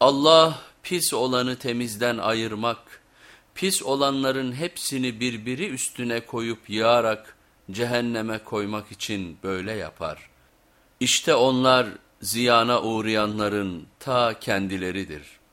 Allah pis olanı temizden ayırmak, pis olanların hepsini birbiri üstüne koyup yığarak cehenneme koymak için böyle yapar. İşte onlar ziyana uğrayanların ta kendileridir.''